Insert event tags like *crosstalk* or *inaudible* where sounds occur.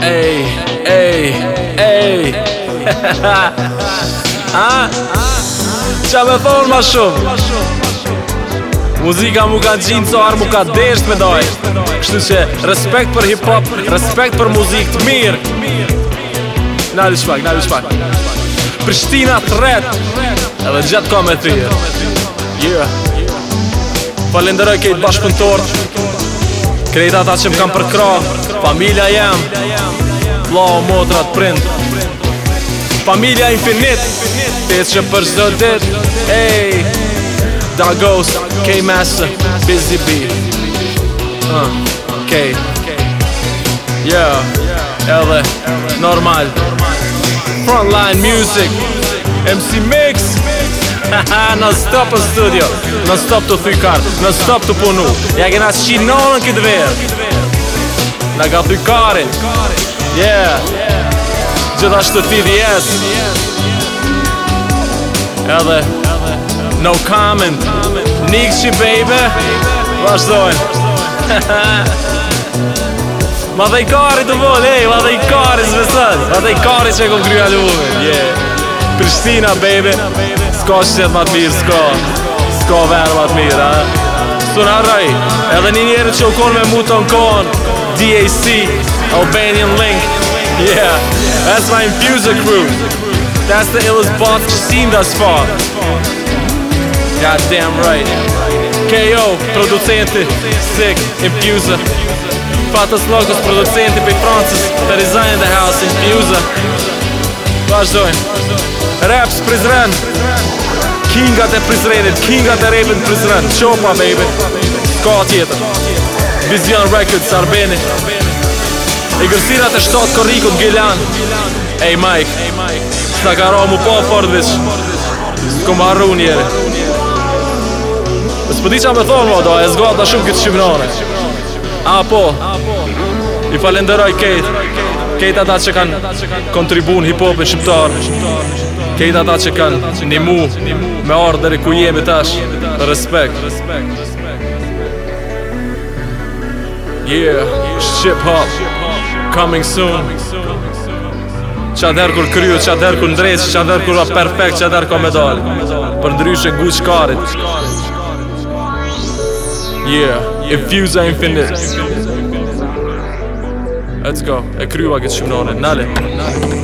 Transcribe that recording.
Ej, ej, ej Ha, *laughs* ha, ha Qa me thonë ma shumë Muzika mu ka gjinë, co arë mu ka desht me dojë Kështu që respekt për hip-hop, respekt për muzik të mirë Na shpak, na shpak Prishtina të retë Edhe gjatë kometri Yeah Falenderoj kejt bashkëpëntor Krejt ata që më kam përkra Familia jem Vla o motrat prind Familia infinit Të që për zdo dit Hey Da ghost K-Mass Busy B uh, K Yeah Edhe Normal Frontline music MC Mix Mix *laughs* në stop në studio Në stop të thuj kartë Në stop të punu Ja kena shqinonë në këtë verë Në ka thuj karin Yeah Gjithasht të TDS Edhe No comment Nikë që baby Vashdojnë *laughs* Ma dhe i kari të vol, ej, ma dhe i kari zvesat Ma dhe i kari që e kom krya lëvume Yeah Pristina, baby s'ko shqet ma t'mir, s'ko S'ko verë ma t'mir, a Sun Arraj, edhe një njerë që u konë me muton konë DAC, Albanian Link Yeah, that's my infuser crew That's the illest boss you've seen thus far God damn right KO, producenti, sick, infuser Fatas Logos, producenti pe Francis The design the house, infuser Vazhdojnë Raps, prizren Prizren Kingat e Prizrenit, Kingat e Raven Prizren, Shopa baby, ka tjetër Vision Records, Arbeni I gërsirat e shtatë korrikut, Gjelan Ej Mike, Sa ka ra mu pa fërdhish Kom harru njeri Së përdi qa me thonë ma do, e zgoat da shumë këtë shqipnane A po, i falenderoj Kate Kejtë ata që kanë kontribu në hip-hopin shqiptar Kejtë ata që kanë një mu me ardhëri ku jemi tash Respekt Yeah, Shqip Hop, coming soon Qa kur kryu, qa kur ndrejt, qa kur va perfekt, qa ka kur me dal Për ndryshë guqë karit Yeah, if you's are infinite Let's go, e kryua këtë shumënone, nale Nale